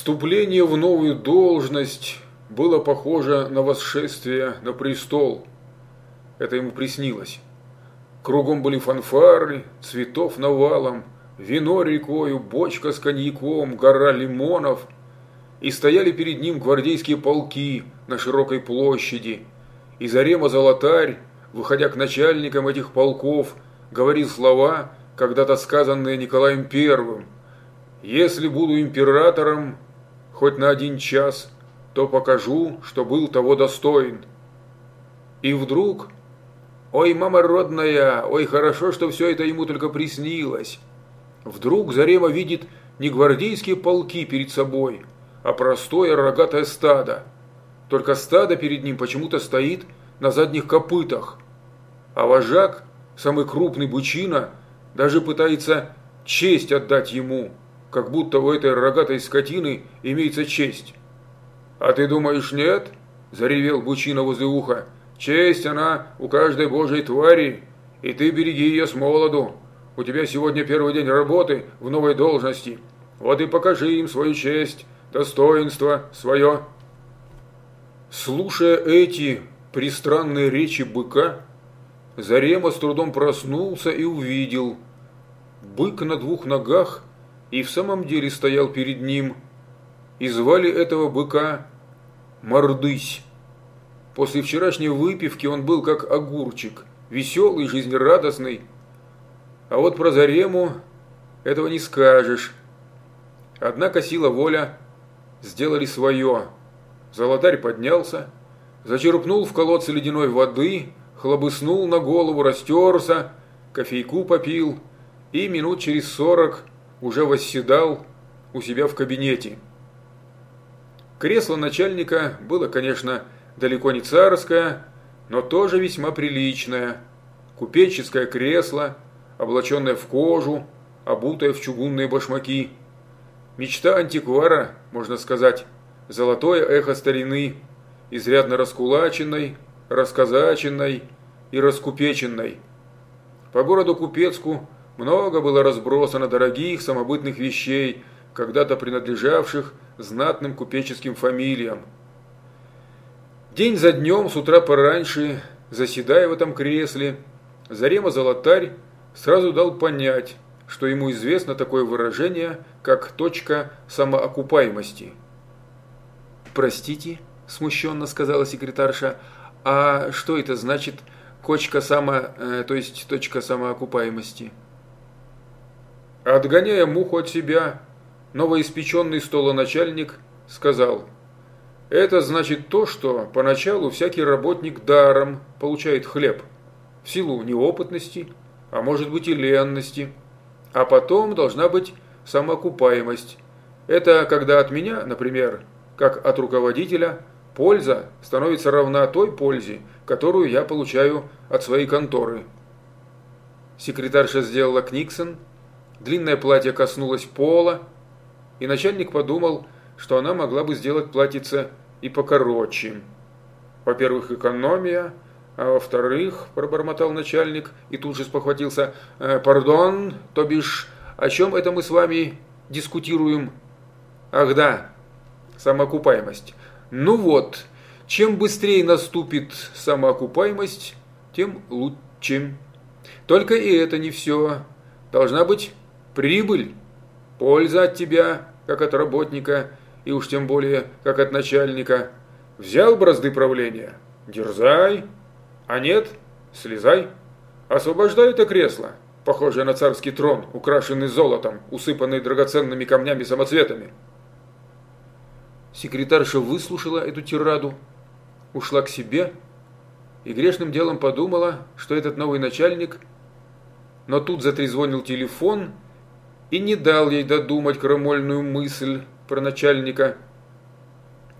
Вступление в новую должность было похоже на восшествие на престол. Это ему приснилось. Кругом были фанфары, цветов навалом, вино рекою, бочка с коньяком, гора лимонов. И стояли перед ним гвардейские полки на широкой площади. И Зарема Золотарь, выходя к начальникам этих полков, говорил слова, когда-то сказанные Николаем Первым. «Если буду императором, хоть на один час, то покажу, что был того достоин». И вдруг Ой, мама родная, ой, хорошо, что все это ему только приснилось. Вдруг Зарема видит не гвардейские полки перед собой, а простое рогатое стадо. Только стадо перед ним почему-то стоит на задних копытах. А вожак, самый крупный бычина, даже пытается честь отдать ему, как будто у этой рогатой скотины имеется честь. «А ты думаешь, нет?» – заревел бычина возле уха. Честь она у каждой божьей твари, и ты береги ее с молоду. У тебя сегодня первый день работы в новой должности. Вот и покажи им свою честь, достоинство свое». Слушая эти пристранные речи быка, Зарема с трудом проснулся и увидел. Бык на двух ногах и в самом деле стоял перед ним. И звали этого быка Мордысь. После вчерашней выпивки он был как огурчик, веселый, жизнерадостный. А вот про Зарему этого не скажешь. Однако сила воля сделали свое. Золотарь поднялся, зачерпнул в колодце ледяной воды, хлобыснул на голову, растерся, кофейку попил и минут через сорок уже восседал у себя в кабинете. Кресло начальника было, конечно, далеко не царское, но тоже весьма приличное. Купеческое кресло, облаченное в кожу, обутое в чугунные башмаки. Мечта антиквара, можно сказать, золотое эхо старины, изрядно раскулаченной, расказаченной и раскупеченной. По городу Купецку много было разбросано дорогих самобытных вещей, когда-то принадлежавших знатным купеческим фамилиям. День за днем, с утра пораньше, заседая в этом кресле, Зарема Золотарь сразу дал понять, что ему известно такое выражение, как точка самоокупаемости. «Простите», – смущенно сказала секретарша, – «а что это значит кочка само, э, то есть точка самоокупаемости?» Отгоняя муху от себя, новоиспеченный столоначальник сказал – это значит то, что поначалу всякий работник даром получает хлеб, в силу неопытности, а может быть и ленности, а потом должна быть самоокупаемость. Это когда от меня, например, как от руководителя, польза становится равна той пользе, которую я получаю от своей конторы. Секретарша сделала книксон, длинное платье коснулось пола, и начальник подумал, что она могла бы сделать платьице и покороче. Во-первых, экономия, а во-вторых, пробормотал начальник и тут же спохватился, «Э, пардон, то бишь, о чем это мы с вами дискутируем? Ах да, самоокупаемость. Ну вот, чем быстрее наступит самоокупаемость, тем лучше. Только и это не все. Должна быть прибыль, польза от тебя, как от работника, и уж тем более, как от начальника. Взял бразды правления? Дерзай. А нет? Слезай. Освобождай это кресло, похожее на царский трон, украшенный золотом, усыпанный драгоценными камнями-самоцветами. Секретарша выслушала эту тираду, ушла к себе и грешным делом подумала, что этот новый начальник, но тут затрезвонил телефон и не дал ей додумать крамольную мысль, про начальника.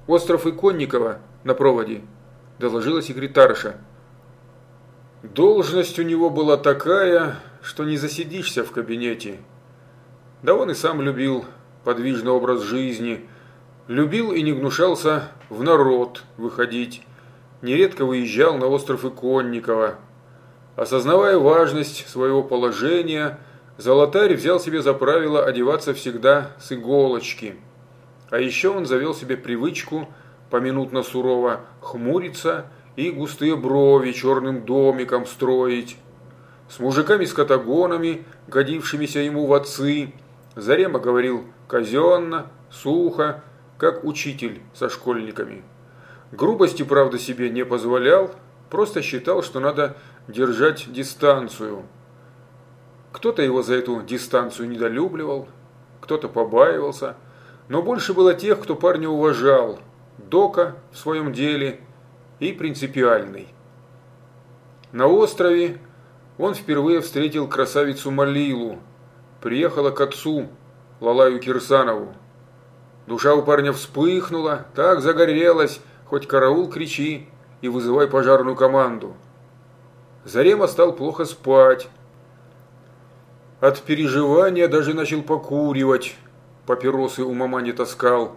Остров Иконникова на проводе, доложила секретарша. Должность у него была такая, что не засидишься в кабинете. Да он и сам любил подвижный образ жизни, любил и не гнушался в народ выходить, нередко выезжал на остров Иконникова. Осознавая важность своего положения, Золотарь взял себе за правило одеваться всегда с иголочки – А еще он завел себе привычку поминутно сурово хмуриться и густые брови черным домиком строить. С мужиками-скотагонами, годившимися ему в отцы, Зарема говорил казенно, сухо, как учитель со школьниками. Грубости, правда, себе не позволял, просто считал, что надо держать дистанцию. Кто-то его за эту дистанцию недолюбливал, кто-то побаивался, но больше было тех, кто парня уважал, дока в своем деле и принципиальный. На острове он впервые встретил красавицу Малилу, приехала к отцу, Лалаю Кирсанову. Душа у парня вспыхнула, так загорелась, хоть караул кричи и вызывай пожарную команду. Зарема стал плохо спать. От переживания даже начал покуривать, папиросы у мама не таскал,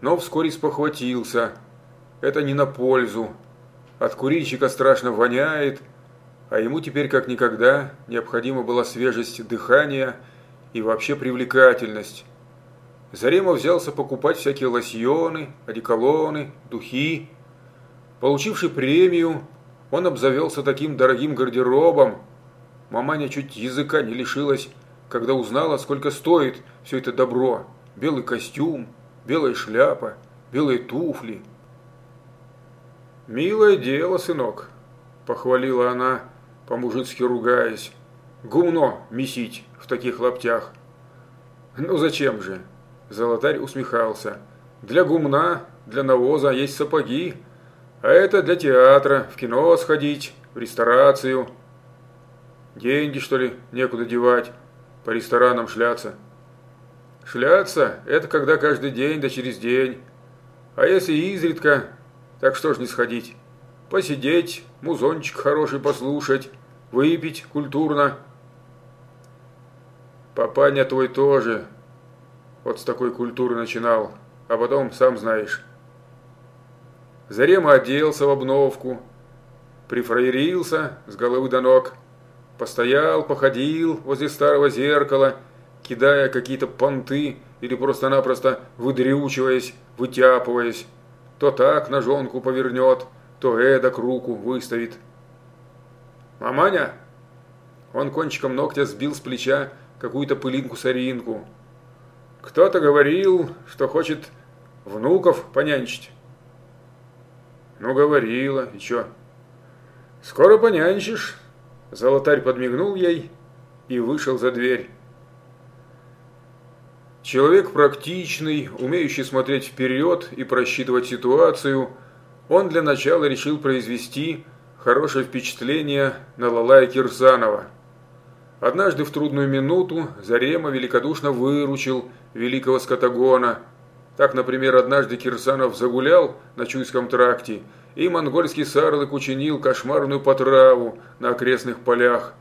но вскоре спохватился. Это не на пользу. От курильщика страшно воняет, а ему теперь как никогда необходима была свежесть дыхания и вообще привлекательность. Зарема взялся покупать всякие лосьоны, одеколоны, духи. Получивший премию, он обзавелся таким дорогим гардеробом. Маманя чуть языка не лишилась, когда узнала, сколько стоит все это добро. Белый костюм, белая шляпа, белые туфли. «Милое дело, сынок», – похвалила она, по-мужицки ругаясь. «Гумно месить в таких лаптях». «Ну зачем же?» Золотарь усмехался. «Для гумна, для навоза есть сапоги, а это для театра, в кино сходить, в ресторацию. Деньги, что ли, некуда девать, по ресторанам шляться». «Шляться – это когда каждый день да через день. А если изредка, так что ж не сходить? Посидеть, музончик хороший послушать, выпить культурно». «Папаня твой тоже вот с такой культуры начинал, а потом, сам знаешь. Зарема оделся в обновку, прифраерился с головы до ног, постоял, походил возле старого зеркала, кидая какие-то понты или просто-напросто выдрючиваясь, вытяпываясь. То так ножонку повернет, то эдак руку выставит. «Маманя!» Он кончиком ногтя сбил с плеча какую-то пылинку-соринку. Кто-то говорил, что хочет внуков понянчить. Ну, говорила, и чё? Скоро понянчишь. Золотарь подмигнул ей и вышел за дверь. Человек практичный, умеющий смотреть вперед и просчитывать ситуацию, он для начала решил произвести хорошее впечатление на Лалая Кирсанова – Однажды в трудную минуту Зарема великодушно выручил великого скотагона. Так, например, однажды Кирсанов загулял на Чуйском тракте, и монгольский сарлык учинил кошмарную потраву на окрестных полях.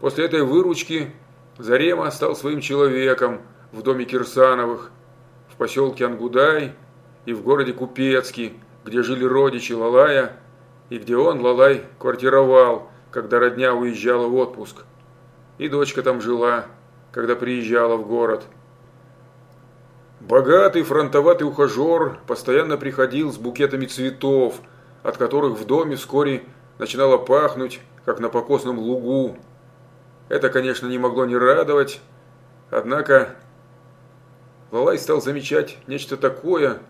После этой выручки Зарема стал своим человеком в доме Кирсановых, в поселке Ангудай и в городе Купецкий, где жили родичи Лалая, и где он, Лалай, квартировал, когда родня уезжала в отпуск. И дочка там жила, когда приезжала в город. Богатый фронтоватый ухажер постоянно приходил с букетами цветов, от которых в доме вскоре начинало пахнуть, как на покосном лугу. Это, конечно, не могло не радовать, однако Лалай стал замечать нечто такое,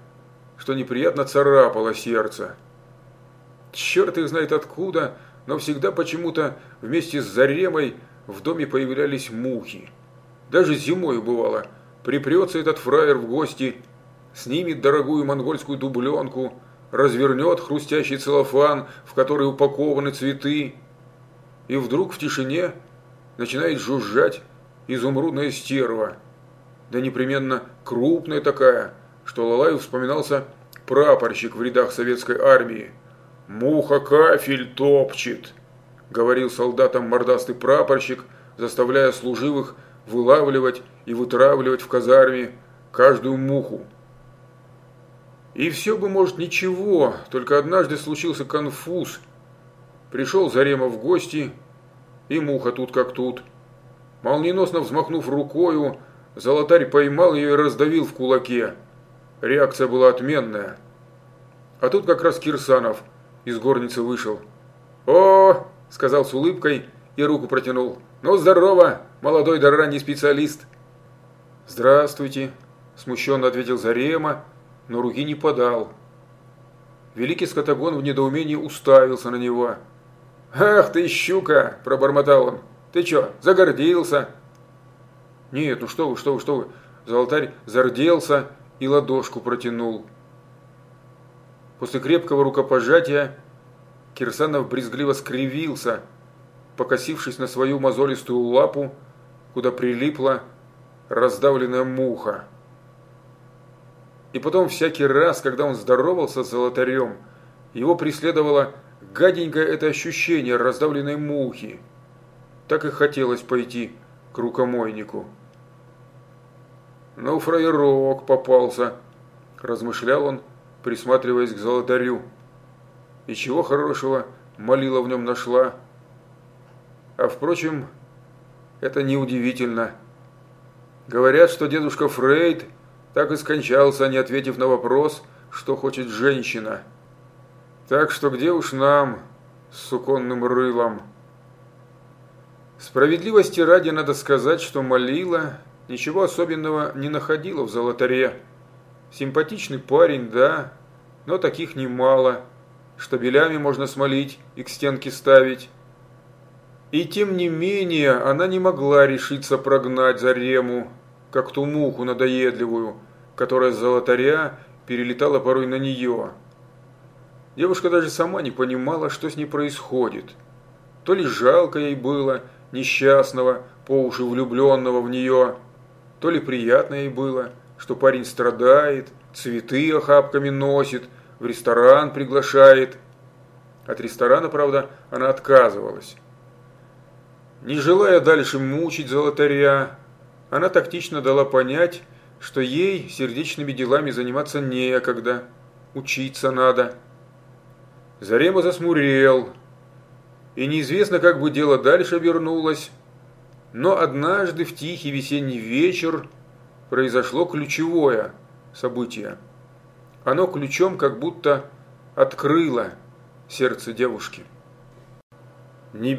что неприятно царапало сердце. Черт их знает откуда, но всегда почему-то вместе с Заремой в доме появлялись мухи. Даже зимой бывало, припрется этот фраер в гости, снимет дорогую монгольскую дубленку, развернет хрустящий целлофан, в который упакованы цветы, и вдруг в тишине начинает жужжать изумрудная стерва. Да непременно крупная такая, что Лалаю вспоминался прапорщик в рядах советской армии. «Муха кафель топчет!» говорил солдатам мордастый прапорщик, заставляя служивых вылавливать и вытравливать в казарме каждую муху. И все бы, может, ничего, только однажды случился конфуз. Пришел Зарема в гости, и муха тут как тут. Молниеносно взмахнув рукою, золотарь поймал ее и раздавил в кулаке. реакция была отменная. А тут как раз Кирсанов из горницы вышел. «О!» – сказал с улыбкой и руку протянул. «Ну, здорово, молодой да ранний специалист!» «Здравствуйте!» – смущенно ответил Зарема, но руки не подал. Великий скотагон в недоумении уставился на него. «Ах ты, щука!» – пробормотал он. «Ты чё, загордился?» «Нет, ну что вы, что вы, что вы!» Золотарь зарделся и ладошку протянул. После крепкого рукопожатия Кирсанов брезгливо скривился, покосившись на свою мозолистую лапу, куда прилипла раздавленная муха. И потом всякий раз, когда он здоровался с золотарем, его преследовало гаденькое это ощущение раздавленной мухи. Так и хотелось пойти к рукомойнику. «Ну, фраерок попался», – размышлял он, присматриваясь к золотарю. «И чего хорошего молила в нем нашла?» А впрочем, это неудивительно. Говорят, что дедушка Фрейд так и скончался, не ответив на вопрос, что хочет женщина. Так что где уж нам с суконным рылом? Справедливости ради надо сказать, что молила ничего особенного не находила в золотаре. Симпатичный парень, да, но таких немало. Штабелями можно смолить и к стенке ставить. И тем не менее она не могла решиться прогнать Зарему, как ту муху надоедливую, которая с золотаря перелетала порой на нее. Девушка даже сама не понимала, что с ней происходит. То ли жалко ей было несчастного, по уши влюбленного в нее, то ли приятно ей было, что парень страдает, цветы охапками носит, в ресторан приглашает. От ресторана, правда, она отказывалась. Не желая дальше мучить золотаря, она тактично дала понять, что ей сердечными делами заниматься некогда, учиться надо. Зарема засмурел, и неизвестно, как бы дело дальше вернулось, но однажды в тихий весенний вечер произошло ключевое событие. Оно ключом как будто открыло сердце девушки. Не